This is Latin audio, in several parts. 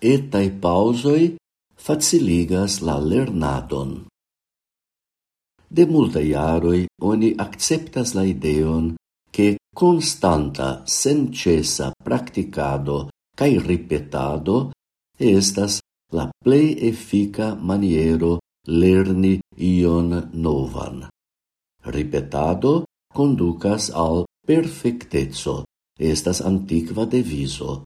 etai pausoi faciligas la lernadon. De multa iaroi oni akceptas la ideon che constanta sencesa practicado cae ripetado estas la plei effica maniero lerni ion novan. Ripetado conducas al perfectezzo, estas antiqua deviso,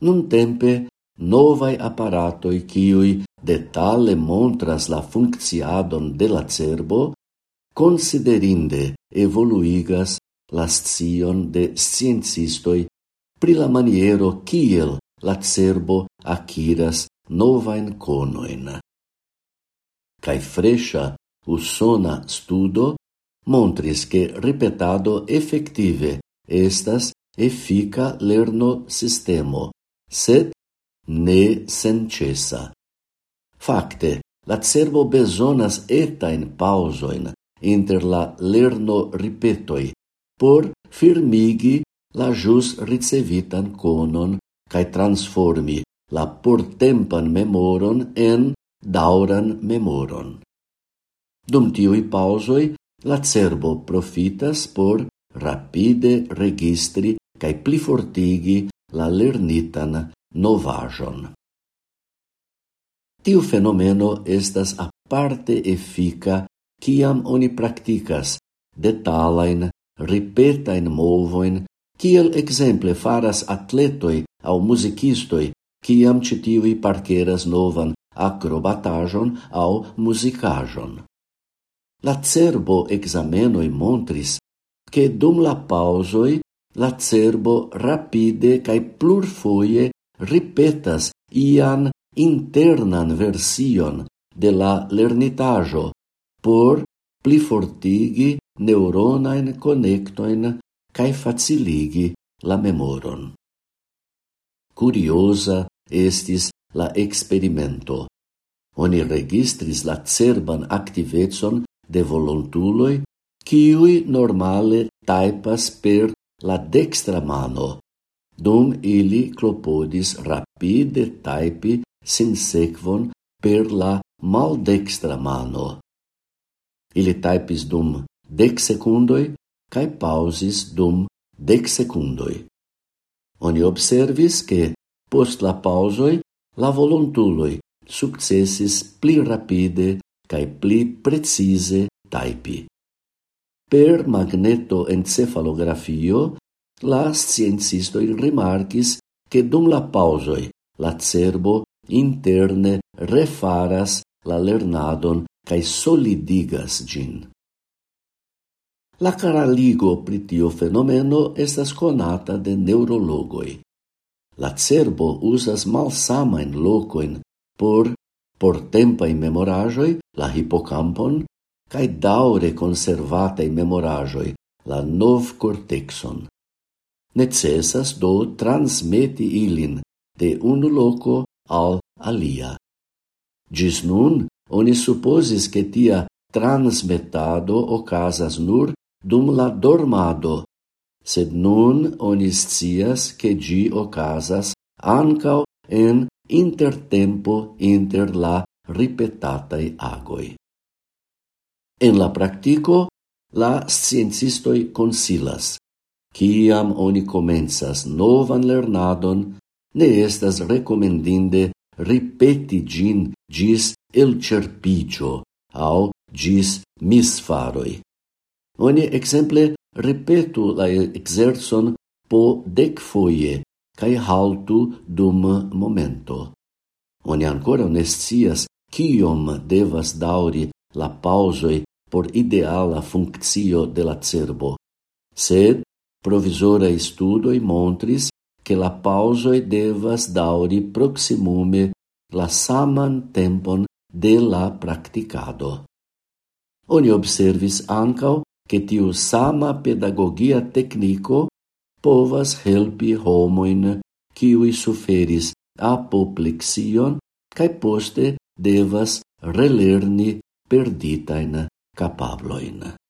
Nun tempe novai apparatoi kiui detale montras la funcciadon de la cerbo considerinde evoluigas la scion de sciencistoi pri la maniero kiel la cerbo aciras novain conoin. Cai fresha usona studo montris che ripetado effective estas effica lerno sistemo, sed ne sencesa. Fakte, la cervo besonas etain pausoin inter la lerno ripetoi por firmigi la jus ricevitan conon cae transformi la portempan memoron en dauran memoron. Dum tiui pausoi, la cerbo profitas por rapide registri cae plifortigi la lernitan novajon. Tiu fenomeno estas aparte efika kiam oni praktikas detalajn, ripetain movoin, kiel exemple faras atletoi au musicistoi kiam citivi tiuj parkeras novan acrobatajon au musicajon. La cerbo examenoi montris che dum la pausoi la cerbo rapide cae plurfoie ripetas ian internan version de la lernitajo por plifortigi neuronain connectoin cae faciligi la memoron. Curiosa estis la experimento. Oni registris la cerban activetson de volontuloi, kiui normale taipas per la dextra mano, dum ili clopodis rapide taipi sin secvon per la maldextra mano. Ili taipis dum dec secundoi cae pausis dum dec secundoi. Oni observis che post la pausoi la volontuloi successis pli rapide cae pli precise taipi. Per magneto encefalografio la sciencistoi rimarcis che dum la pausoi la cerbo interne refaras la lernadon cae solidigas gin. La caraligo pritio fenomeno estas conata de neurologoi. La cerbo usas malsamain locoin por por portempai memorajoi, la hippocampon, cae daure in memorajoi la nov cortexon. Necessas do transmeti ilin de unu loco al alia. Gis nun, oni supposis che tia transmetado ocasas nur dum la dormado, sed nun oni scias che gi ocasas ancao en intertempo inter la ripetatai agoi. En la practico, la sciencistoi consilas, ciam oni comenzas novan lernadon, ne estas recomendinde ripeti gin gis el cerpigio au gis misfaroi. Oni exemple ripetu la exerson po dec foie cae haltu dum momento. Oni ancora nestias ciom devas dauri la pausoi por ideala funccio de la cerbo, sed provisora studoi montris che la pausoi devas dauri proximume la saman tempon de la practicado. Oni observis ancau che tiu sama pedagogia tecnico povas helpi homoin kiui suferis apoplexion cae poste devas relerni perditain kapablojn